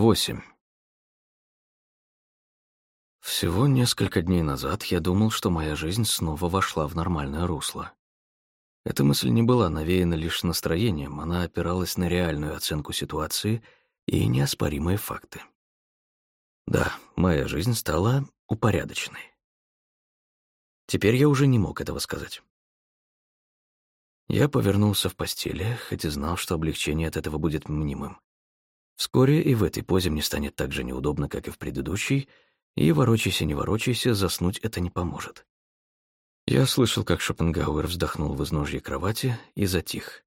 8. Всего несколько дней назад я думал, что моя жизнь снова вошла в нормальное русло. Эта мысль не была навеяна лишь настроением, она опиралась на реальную оценку ситуации и неоспоримые факты. Да, моя жизнь стала упорядоченной. Теперь я уже не мог этого сказать. Я повернулся в постели, хоть и знал, что облегчение от этого будет мнимым. Вскоре и в этой позе мне станет так же неудобно, как и в предыдущей, и, ворочайся, не ворочайся, заснуть это не поможет. Я слышал, как Шопенгауэр вздохнул в изножье кровати и затих.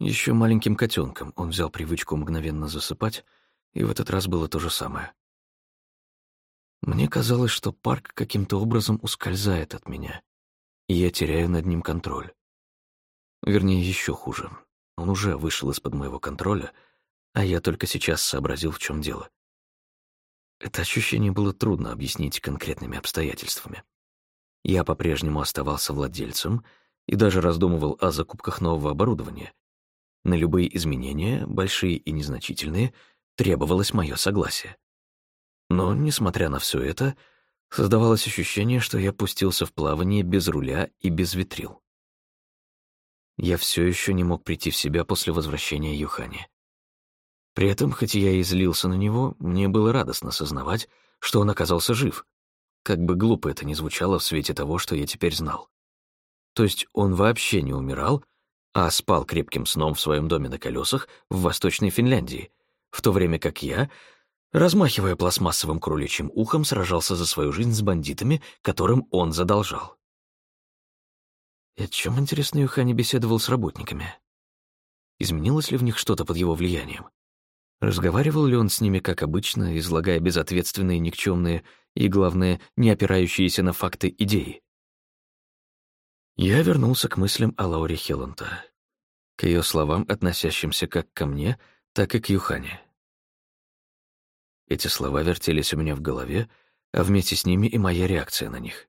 Еще маленьким котенком он взял привычку мгновенно засыпать, и в этот раз было то же самое. Мне казалось, что парк каким-то образом ускользает от меня, и я теряю над ним контроль. Вернее, еще хуже. Он уже вышел из-под моего контроля — а я только сейчас сообразил, в чем дело. Это ощущение было трудно объяснить конкретными обстоятельствами. Я по-прежнему оставался владельцем и даже раздумывал о закупках нового оборудования. На любые изменения, большие и незначительные, требовалось мое согласие. Но, несмотря на все это, создавалось ощущение, что я пустился в плавание без руля и без ветрил. Я все еще не мог прийти в себя после возвращения Юхани. При этом, хоть я и злился на него, мне было радостно сознавать, что он оказался жив. Как бы глупо это ни звучало в свете того, что я теперь знал. То есть он вообще не умирал, а спал крепким сном в своем доме на колесах в Восточной Финляндии, в то время как я, размахивая пластмассовым кроличьим ухом, сражался за свою жизнь с бандитами, которым он задолжал. И о чем, интересно, Юхани беседовал с работниками? Изменилось ли в них что-то под его влиянием? Разговаривал ли он с ними, как обычно, излагая безответственные, никчемные и, главное, не опирающиеся на факты идеи? Я вернулся к мыслям о Лауре Хелланта, к ее словам, относящимся как ко мне, так и к Юхане. Эти слова вертелись у меня в голове, а вместе с ними и моя реакция на них.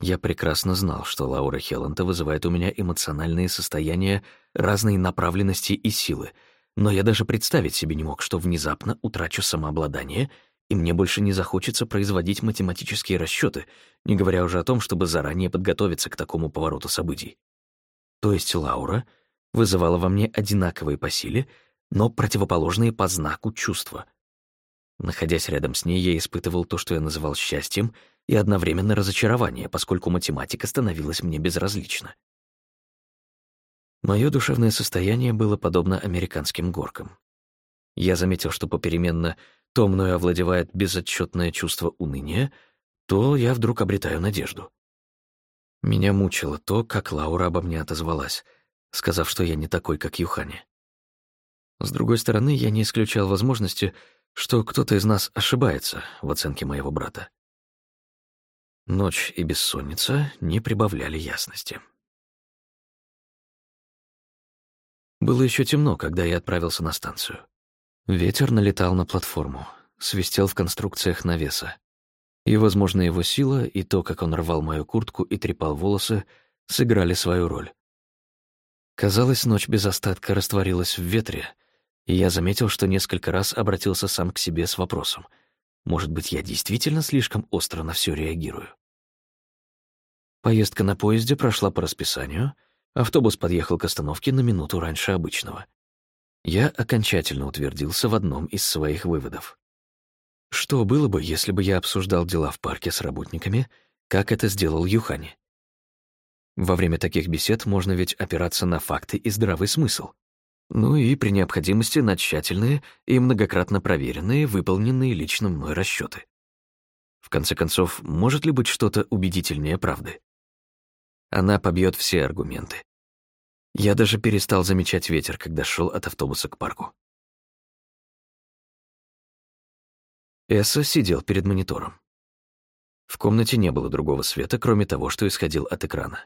Я прекрасно знал, что Лаура Хелланта вызывает у меня эмоциональные состояния разной направленности и силы — но я даже представить себе не мог, что внезапно утрачу самообладание, и мне больше не захочется производить математические расчеты, не говоря уже о том, чтобы заранее подготовиться к такому повороту событий. То есть Лаура вызывала во мне одинаковые по силе, но противоположные по знаку чувства. Находясь рядом с ней, я испытывал то, что я называл счастьем, и одновременно разочарование, поскольку математика становилась мне безразлична. Мое душевное состояние было подобно американским горкам. Я заметил, что попеременно то мною овладевает безотчетное чувство уныния, то я вдруг обретаю надежду. Меня мучило то, как Лаура обо мне отозвалась, сказав, что я не такой, как Юхани. С другой стороны, я не исключал возможности, что кто-то из нас ошибается в оценке моего брата. Ночь и бессонница не прибавляли ясности. Было еще темно, когда я отправился на станцию. Ветер налетал на платформу, свистел в конструкциях навеса. И, возможно, его сила и то, как он рвал мою куртку и трепал волосы, сыграли свою роль. Казалось, ночь без остатка растворилась в ветре, и я заметил, что несколько раз обратился сам к себе с вопросом. Может быть, я действительно слишком остро на все реагирую? Поездка на поезде прошла по расписанию — Автобус подъехал к остановке на минуту раньше обычного. Я окончательно утвердился в одном из своих выводов. Что было бы, если бы я обсуждал дела в парке с работниками, как это сделал Юхани? Во время таких бесед можно ведь опираться на факты и здравый смысл. Ну и при необходимости на тщательные и многократно проверенные, выполненные лично мной расчеты. В конце концов, может ли быть что-то убедительнее правды? Она побьет все аргументы. Я даже перестал замечать ветер, когда шел от автобуса к парку. Эсса сидел перед монитором. В комнате не было другого света, кроме того, что исходил от экрана.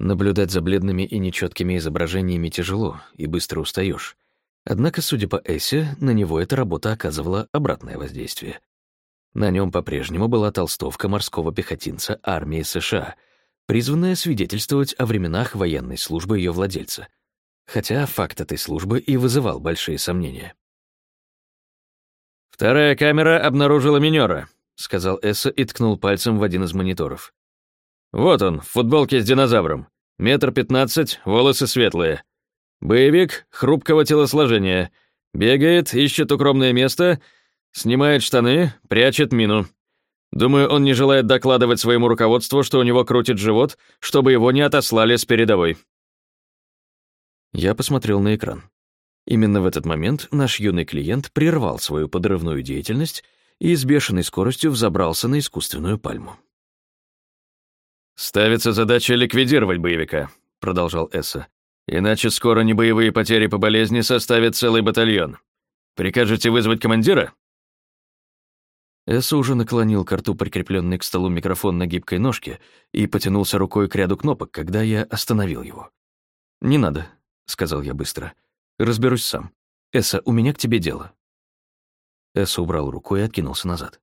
Наблюдать за бледными и нечеткими изображениями тяжело, и быстро устаешь. Однако, судя по Эссе, на него эта работа оказывала обратное воздействие. На нем по-прежнему была толстовка морского пехотинца армии США — призванная свидетельствовать о временах военной службы ее владельца, хотя факт этой службы и вызывал большие сомнения. «Вторая камера обнаружила минера», — сказал Эсса и ткнул пальцем в один из мониторов. «Вот он, в футболке с динозавром. Метр пятнадцать, волосы светлые. Боевик хрупкого телосложения. Бегает, ищет укромное место, снимает штаны, прячет мину. Думаю, он не желает докладывать своему руководству, что у него крутит живот, чтобы его не отослали с передовой. Я посмотрел на экран. Именно в этот момент наш юный клиент прервал свою подрывную деятельность и с бешеной скоростью взобрался на искусственную пальму. «Ставится задача ликвидировать боевика», — продолжал Эсса. «Иначе скоро небоевые потери по болезни составят целый батальон. Прикажете вызвать командира?» Эсса уже наклонил к рту прикрепленный к столу микрофон на гибкой ножке и потянулся рукой к ряду кнопок, когда я остановил его. «Не надо», — сказал я быстро. «Разберусь сам. Эсса, у меня к тебе дело». Эсса убрал руку и откинулся назад.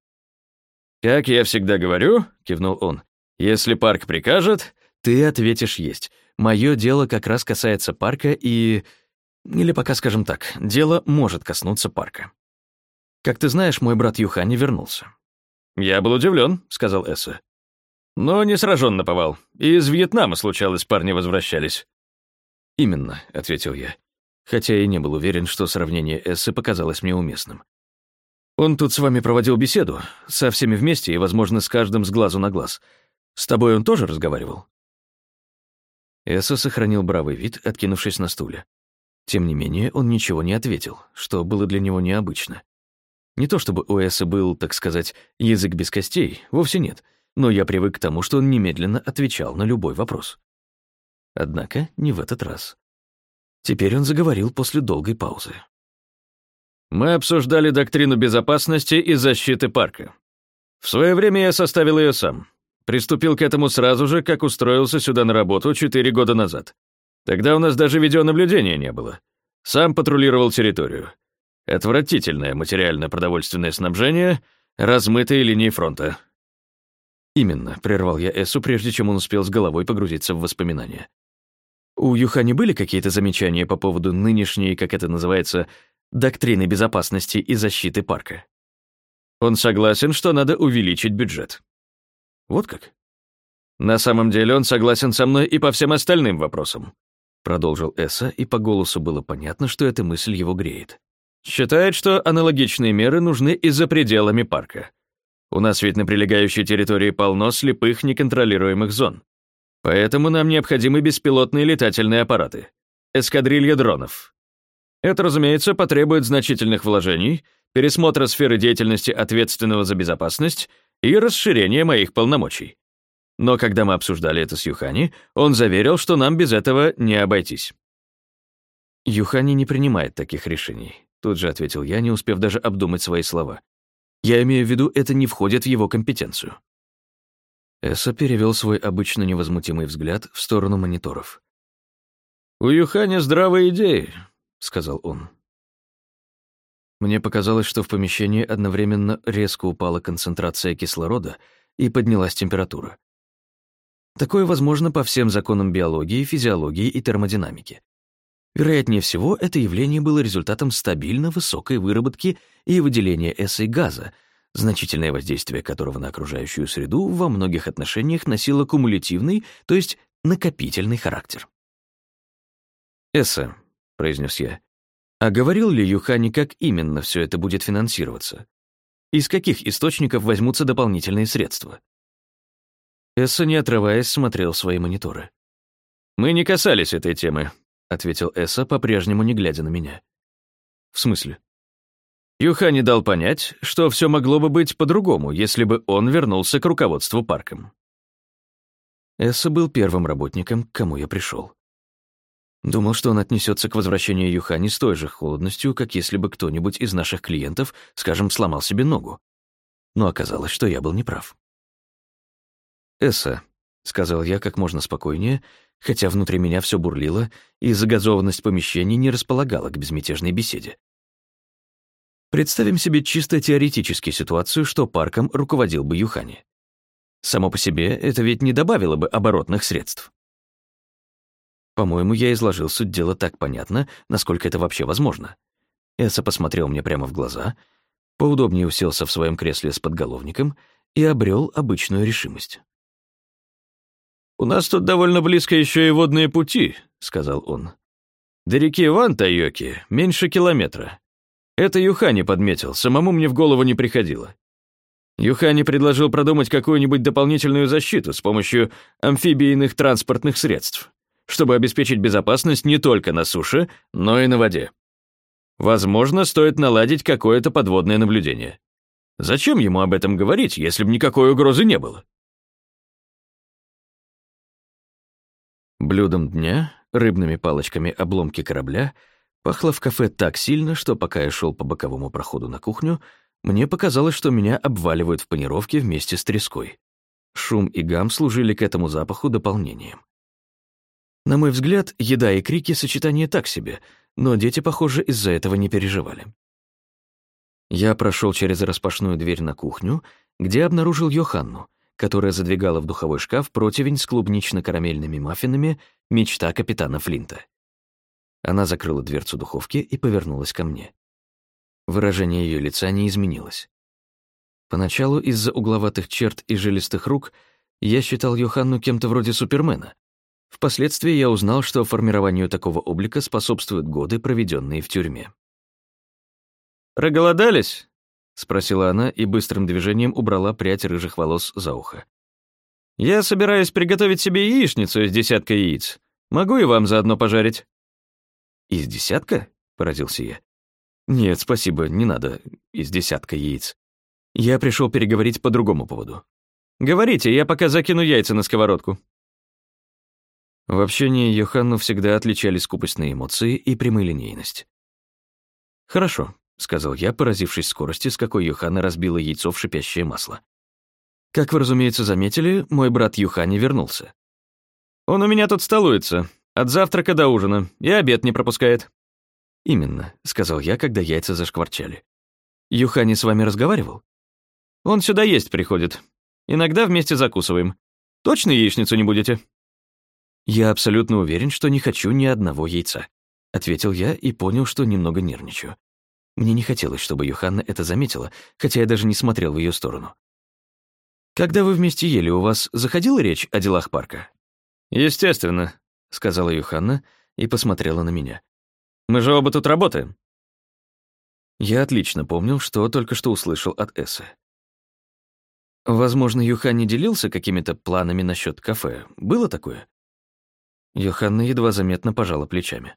«Как я всегда говорю», — кивнул он, «если парк прикажет...» «Ты ответишь «есть». Мое дело как раз касается парка и... Или пока скажем так, дело может коснуться парка. Как ты знаешь, мой брат Юхани вернулся». «Я был удивлен», — сказал Эсса. «Но не сражен наповал. И из Вьетнама, случалось, парни возвращались». «Именно», — ответил я, хотя и не был уверен, что сравнение Эссы показалось мне уместным. «Он тут с вами проводил беседу, со всеми вместе и, возможно, с каждым с глазу на глаз. С тобой он тоже разговаривал?» Эсса сохранил бравый вид, откинувшись на стуле. Тем не менее, он ничего не ответил, что было для него необычно. Не то чтобы у Эсса был, так сказать, язык без костей, вовсе нет, но я привык к тому, что он немедленно отвечал на любой вопрос. Однако не в этот раз. Теперь он заговорил после долгой паузы. «Мы обсуждали доктрину безопасности и защиты парка. В свое время я составил ее сам. Приступил к этому сразу же, как устроился сюда на работу четыре года назад. Тогда у нас даже видеонаблюдения не было. Сам патрулировал территорию. Отвратительное материально-продовольственное снабжение, размытые линии фронта. Именно, прервал я Эссу, прежде чем он успел с головой погрузиться в воспоминания. У Юхани были какие-то замечания по поводу нынешней, как это называется, доктрины безопасности и защиты парка? Он согласен, что надо увеличить бюджет. Вот как? На самом деле он согласен со мной и по всем остальным вопросам, продолжил Эсса, и по голосу было понятно, что эта мысль его греет. Считает, что аналогичные меры нужны и за пределами парка. У нас ведь на прилегающей территории полно слепых неконтролируемых зон. Поэтому нам необходимы беспилотные летательные аппараты. Эскадрилья дронов. Это, разумеется, потребует значительных вложений, пересмотра сферы деятельности ответственного за безопасность и расширения моих полномочий. Но когда мы обсуждали это с Юхани, он заверил, что нам без этого не обойтись. Юхани не принимает таких решений. Тут же ответил я, не успев даже обдумать свои слова. Я имею в виду, это не входит в его компетенцию. Эсса перевел свой обычно невозмутимый взгляд в сторону мониторов. «У Юхани здравые идеи», — сказал он. Мне показалось, что в помещении одновременно резко упала концентрация кислорода и поднялась температура. Такое возможно по всем законам биологии, физиологии и термодинамики. Вероятнее всего, это явление было результатом стабильно высокой выработки и выделения эссой газа, значительное воздействие которого на окружающую среду во многих отношениях носило кумулятивный, то есть накопительный характер. «Эсса», — произнес я, — «а говорил ли Юхани, как именно все это будет финансироваться? Из каких источников возьмутся дополнительные средства?» Эсса, не отрываясь, смотрел свои мониторы. «Мы не касались этой темы», ответил Эсса, по-прежнему не глядя на меня. В смысле? Юхани дал понять, что все могло бы быть по-другому, если бы он вернулся к руководству парком. Эсса был первым работником, к кому я пришел. Думал, что он отнесется к возвращению Юхани с той же холодностью, как если бы кто-нибудь из наших клиентов, скажем, сломал себе ногу. Но оказалось, что я был неправ. «Эсса», — сказал я как можно спокойнее, хотя внутри меня все бурлило, и загазованность помещений не располагала к безмятежной беседе. Представим себе чисто теоретически ситуацию, что парком руководил бы Юхани. Само по себе это ведь не добавило бы оборотных средств. По-моему, я изложил суть дела так понятно, насколько это вообще возможно. Эса посмотрел мне прямо в глаза, поудобнее уселся в своем кресле с подголовником и обрел обычную решимость. «У нас тут довольно близко еще и водные пути», — сказал он. «До реки Ван-Тайоки меньше километра. Это Юхани подметил, самому мне в голову не приходило. Юхани предложил продумать какую-нибудь дополнительную защиту с помощью амфибийных транспортных средств, чтобы обеспечить безопасность не только на суше, но и на воде. Возможно, стоит наладить какое-то подводное наблюдение. Зачем ему об этом говорить, если бы никакой угрозы не было? Блюдом дня, рыбными палочками обломки корабля, пахло в кафе так сильно, что пока я шел по боковому проходу на кухню, мне показалось, что меня обваливают в панировке вместе с треской. Шум и гам служили к этому запаху дополнением. На мой взгляд, еда и крики — сочетание так себе, но дети, похоже, из-за этого не переживали. Я прошел через распашную дверь на кухню, где обнаружил Йоханну, которая задвигала в духовой шкаф противень с клубнично-карамельными маффинами «Мечта капитана Флинта». Она закрыла дверцу духовки и повернулась ко мне. Выражение ее лица не изменилось. Поначалу из-за угловатых черт и жилистых рук я считал Йоханну кем-то вроде Супермена. Впоследствии я узнал, что формированию такого облика способствуют годы, проведенные в тюрьме. «Проголодались?» — спросила она и быстрым движением убрала прядь рыжих волос за ухо. «Я собираюсь приготовить себе яичницу из десятка яиц. Могу и вам заодно пожарить». «Из десятка?» — поразился я. «Нет, спасибо, не надо. Из десятка яиц. Я пришел переговорить по другому поводу». «Говорите, я пока закину яйца на сковородку». В общении Йоханну всегда отличали скупость эмоции и прямолинейность. «Хорошо», — сказал я, поразившись скорости, с какой Йоханна разбила яйцо в шипящее масло. «Как вы, разумеется, заметили, мой брат Юхани вернулся». «Он у меня тут столуется. От завтрака до ужина. И обед не пропускает». «Именно», — сказал я, когда яйца зашкварчали. «Юхани с вами разговаривал?» «Он сюда есть приходит. Иногда вместе закусываем. Точно яичницу не будете?» «Я абсолютно уверен, что не хочу ни одного яйца», — ответил я и понял, что немного нервничаю. Мне не хотелось, чтобы Юханна это заметила, хотя я даже не смотрел в ее сторону. «Когда вы вместе ели, у вас заходила речь о делах парка?» «Естественно», — сказала Юханна и посмотрела на меня. Мы же оба тут работаем». Я отлично помнил, что только что услышал от Эссы. Возможно, Юхан не делился какими-то планами насчет кафе. Было такое? Йоханна едва заметно пожала плечами.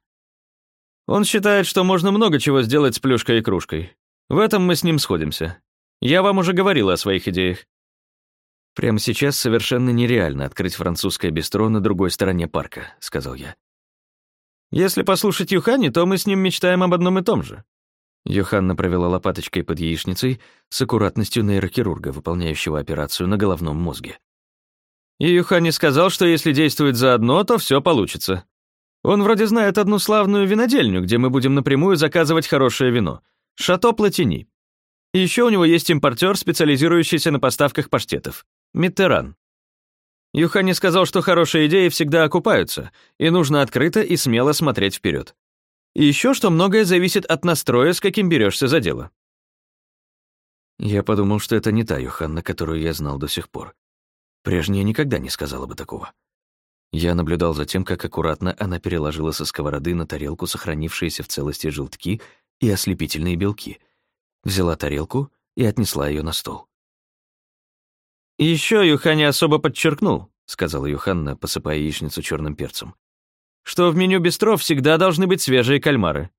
Он считает, что можно много чего сделать с плюшкой и кружкой. В этом мы с ним сходимся. Я вам уже говорила о своих идеях. Прямо сейчас совершенно нереально открыть французское бистро на другой стороне парка, сказал я. Если послушать Юхани, то мы с ним мечтаем об одном и том же». Йоханна провела лопаточкой под яичницей с аккуратностью нейрохирурга, выполняющего операцию на головном мозге. И Юхани сказал, что если действовать заодно, то все получится. Он вроде знает одну славную винодельню, где мы будем напрямую заказывать хорошее вино. Шато Платини. Еще у него есть импортер, специализирующийся на поставках паштетов. Миттеран. Юхани сказал, что хорошие идеи всегда окупаются, и нужно открыто и смело смотреть вперед. И еще, что многое зависит от настроя, с каким берешься за дело. Я подумал, что это не та Юханна, которую я знал до сих пор. Прежняя никогда не сказала бы такого. Я наблюдал за тем, как аккуратно она переложила со сковороды на тарелку сохранившиеся в целости желтки и ослепительные белки, взяла тарелку и отнесла ее на стол. «И еще Юхани особо подчеркнул», — сказала Юханна, посыпая яичницу черным перцем, «что в меню бистро всегда должны быть свежие кальмары.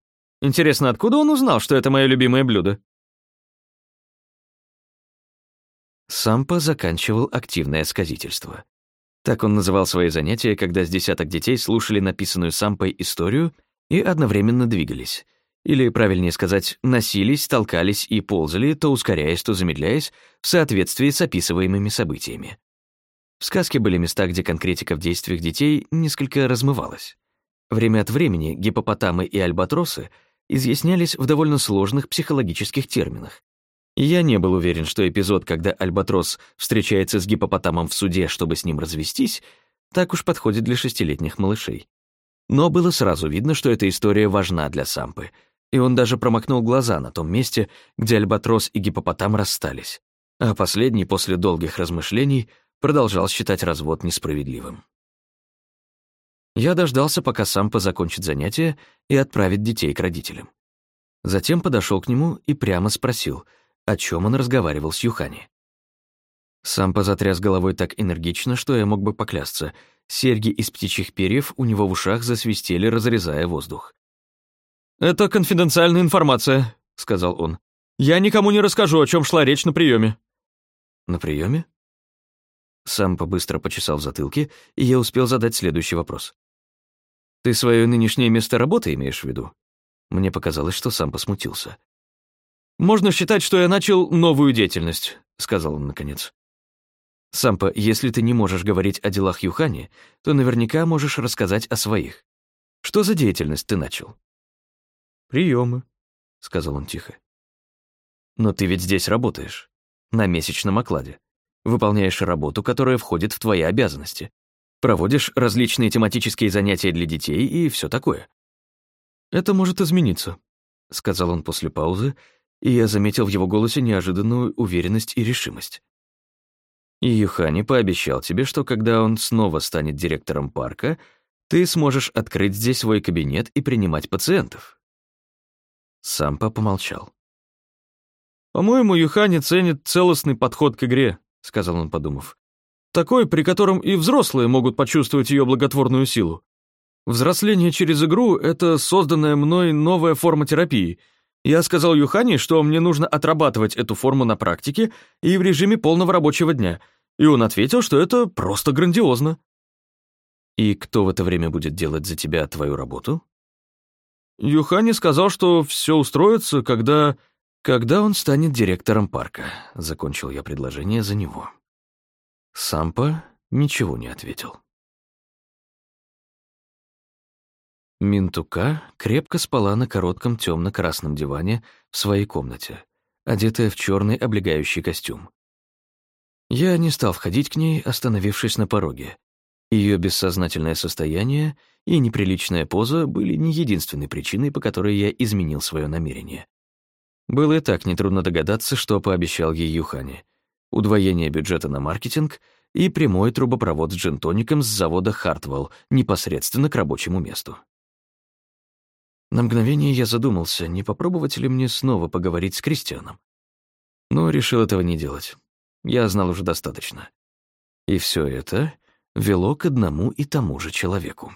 Интересно, откуда он узнал, что это мое любимое блюдо?» Сампа заканчивал активное сказительство. Так он называл свои занятия, когда с десяток детей слушали написанную Сампой историю и одновременно двигались — или, правильнее сказать, носились, толкались и ползали, то ускоряясь, то замедляясь, в соответствии с описываемыми событиями. В сказке были места, где конкретика в действиях детей несколько размывалась. Время от времени гипопотамы и альбатросы изъяснялись в довольно сложных психологических терминах. Я не был уверен, что эпизод, когда альбатрос встречается с гипопотамом в суде, чтобы с ним развестись, так уж подходит для шестилетних малышей. Но было сразу видно, что эта история важна для Сампы — И он даже промокнул глаза на том месте, где альбатрос и гипопотам расстались, а последний после долгих размышлений продолжал считать развод несправедливым. Я дождался, пока Сампа закончит занятие и отправит детей к родителям. Затем подошел к нему и прямо спросил, о чем он разговаривал с Юхани. Сампа затряс головой так энергично, что я мог бы поклясться. Серьги из птичьих перьев у него в ушах засвистели, разрезая воздух. «Это конфиденциальная информация», — сказал он. «Я никому не расскажу, о чем шла речь на приеме. «На приеме? Сампа быстро почесал в затылке, и я успел задать следующий вопрос. «Ты свое нынешнее место работы имеешь в виду?» Мне показалось, что сам посмутился. «Можно считать, что я начал новую деятельность», — сказал он наконец. «Сампа, если ты не можешь говорить о делах Юхани, то наверняка можешь рассказать о своих. Что за деятельность ты начал?» «Приемы», — сказал он тихо. «Но ты ведь здесь работаешь, на месячном окладе. Выполняешь работу, которая входит в твои обязанности. Проводишь различные тематические занятия для детей и все такое. «Это может измениться», — сказал он после паузы, и я заметил в его голосе неожиданную уверенность и решимость. «И Юхани пообещал тебе, что когда он снова станет директором парка, ты сможешь открыть здесь свой кабинет и принимать пациентов». Сампа помолчал. «По-моему, Юхани ценит целостный подход к игре», — сказал он, подумав. «Такой, при котором и взрослые могут почувствовать ее благотворную силу. Взросление через игру — это созданная мной новая форма терапии. Я сказал Юхани, что мне нужно отрабатывать эту форму на практике и в режиме полного рабочего дня, и он ответил, что это просто грандиозно. «И кто в это время будет делать за тебя твою работу?» Юхани сказал, что все устроится, когда... Когда он станет директором парка, закончил я предложение за него. Сампа ничего не ответил. Минтука крепко спала на коротком темно-красном диване в своей комнате, одетая в черный облегающий костюм. Я не стал входить к ней, остановившись на пороге. Ее бессознательное состояние и неприличная поза были не единственной причиной, по которой я изменил свое намерение. Было и так нетрудно догадаться, что пообещал ей Юхани. Удвоение бюджета на маркетинг и прямой трубопровод с джентоником с завода «Хартвелл» непосредственно к рабочему месту. На мгновение я задумался, не попробовать ли мне снова поговорить с Кристианом. Но решил этого не делать. Я знал уже достаточно. И все это вело к одному и тому же человеку.